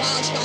response.